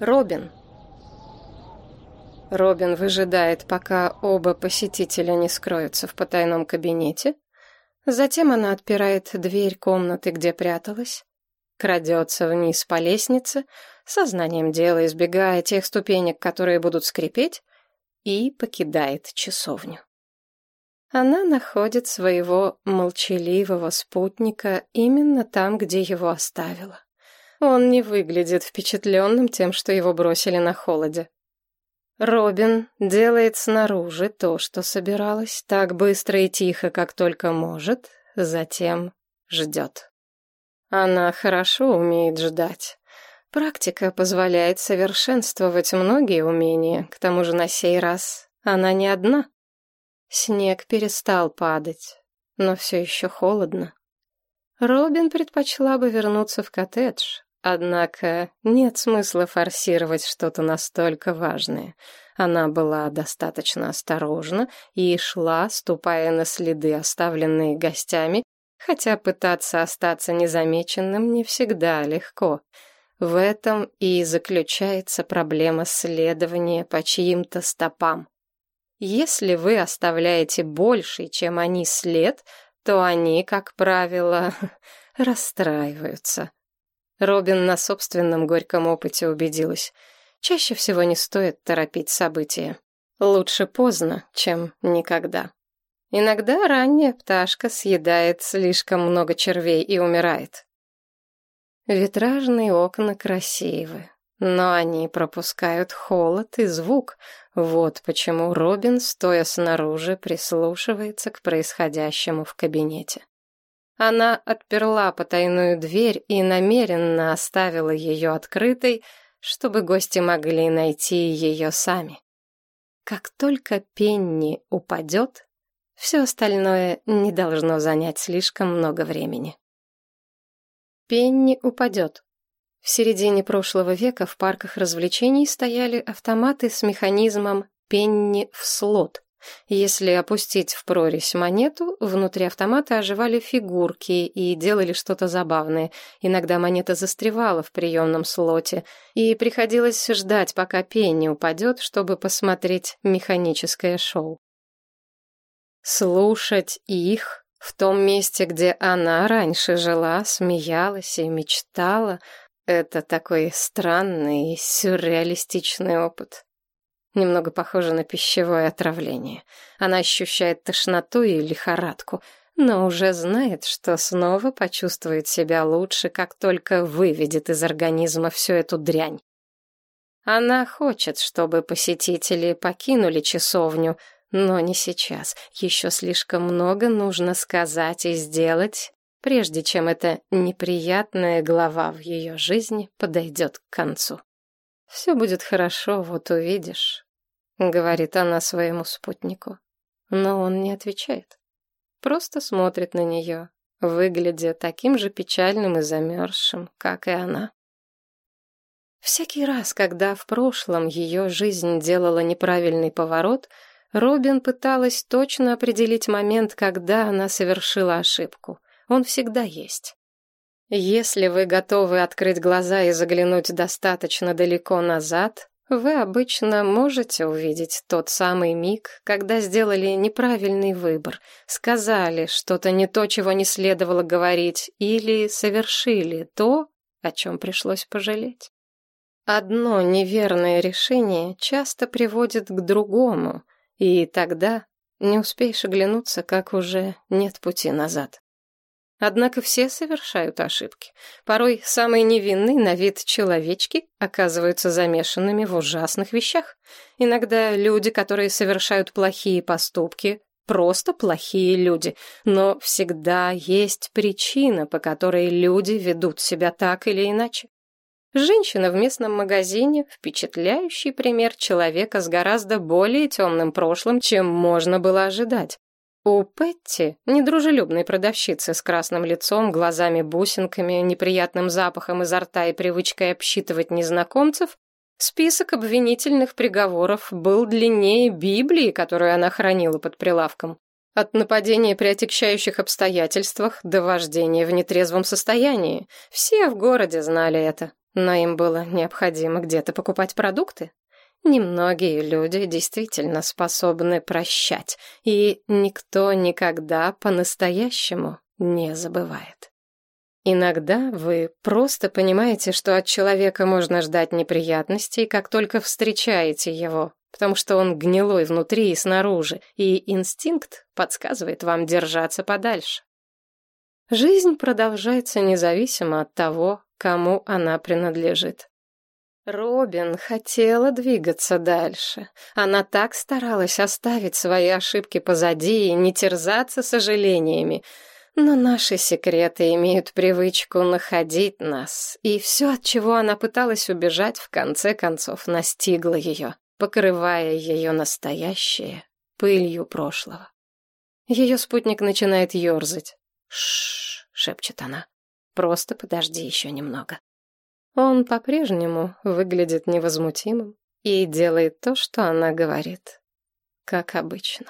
Робин. Робин выжидает, пока оба посетителя не скроются в потайном кабинете. Затем она отпирает дверь комнаты, где пряталась, крадется вниз по лестнице, сознанием дела избегая тех ступенек, которые будут скрипеть, и покидает часовню. Она находит своего молчаливого спутника именно там, где его оставила. Он не выглядит впечатленным тем, что его бросили на холоде. Робин делает снаружи то, что собиралась, так быстро и тихо, как только может, затем ждет. Она хорошо умеет ждать. Практика позволяет совершенствовать многие умения, к тому же на сей раз она не одна. Снег перестал падать, но все еще холодно. Робин предпочла бы вернуться в коттедж, Однако нет смысла форсировать что-то настолько важное. Она была достаточно осторожна и шла, ступая на следы, оставленные гостями, хотя пытаться остаться незамеченным не всегда легко. В этом и заключается проблема следования по чьим-то стопам. Если вы оставляете больше, чем они след, то они, как правило, расстраиваются. Робин на собственном горьком опыте убедилась. Чаще всего не стоит торопить события. Лучше поздно, чем никогда. Иногда ранняя пташка съедает слишком много червей и умирает. Витражные окна красивы, но они пропускают холод и звук. Вот почему Робин, стоя снаружи, прислушивается к происходящему в кабинете. Она отперла потайную дверь и намеренно оставила ее открытой, чтобы гости могли найти ее сами. Как только Пенни упадет, все остальное не должно занять слишком много времени. Пенни упадет. В середине прошлого века в парках развлечений стояли автоматы с механизмом «Пенни в слот», если опустить в прорезь монету, внутри автомата оживали фигурки и делали что-то забавное. Иногда монета застревала в приемном слоте, и приходилось ждать, пока пенни упадет, чтобы посмотреть механическое шоу. Слушать их в том месте, где она раньше жила, смеялась и мечтала, это такой странный сюрреалистичный опыт. Немного похоже на пищевое отравление. Она ощущает тошноту и лихорадку, но уже знает, что снова почувствует себя лучше, как только выведет из организма всю эту дрянь. Она хочет, чтобы посетители покинули часовню, но не сейчас. Еще слишком много нужно сказать и сделать, прежде чем эта неприятная глава в ее жизни подойдет к концу. «Все будет хорошо, вот увидишь», — говорит она своему спутнику. Но он не отвечает. Просто смотрит на нее, выглядя таким же печальным и замерзшим, как и она. Всякий раз, когда в прошлом ее жизнь делала неправильный поворот, Робин пыталась точно определить момент, когда она совершила ошибку. Он всегда есть. Если вы готовы открыть глаза и заглянуть достаточно далеко назад, вы обычно можете увидеть тот самый миг, когда сделали неправильный выбор, сказали что-то не то, чего не следовало говорить, или совершили то, о чем пришлось пожалеть. Одно неверное решение часто приводит к другому, и тогда не успеешь оглянуться, как уже нет пути назад. Однако все совершают ошибки. Порой самые невинные на вид человечки оказываются замешанными в ужасных вещах. Иногда люди, которые совершают плохие поступки, просто плохие люди, но всегда есть причина, по которой люди ведут себя так или иначе. Женщина в местном магазине – впечатляющий пример человека с гораздо более темным прошлым, чем можно было ожидать. У Петти, недружелюбной продавщицы с красным лицом, глазами-бусинками, неприятным запахом изо рта и привычкой обсчитывать незнакомцев, список обвинительных приговоров был длиннее Библии, которую она хранила под прилавком. От нападения при отягчающих обстоятельствах до вождения в нетрезвом состоянии. Все в городе знали это. но им было необходимо где-то покупать продукты. Немногие люди действительно способны прощать, и никто никогда по-настоящему не забывает. Иногда вы просто понимаете, что от человека можно ждать неприятностей, как только встречаете его, потому что он гнилой внутри и снаружи, и инстинкт подсказывает вам держаться подальше. Жизнь продолжается независимо от того, кому она принадлежит. Робин хотела двигаться дальше. Она так старалась оставить свои ошибки позади и не терзаться сожалениями. Но наши секреты имеют привычку находить нас, и все, от чего она пыталась убежать, в конце концов настигло ее, покрывая ее настоящее пылью прошлого. Ее спутник начинает ерзать. «Ш-ш-ш», шепчет она. «Просто подожди еще немного». Он по-прежнему выглядит невозмутимым и делает то, что она говорит, как обычно.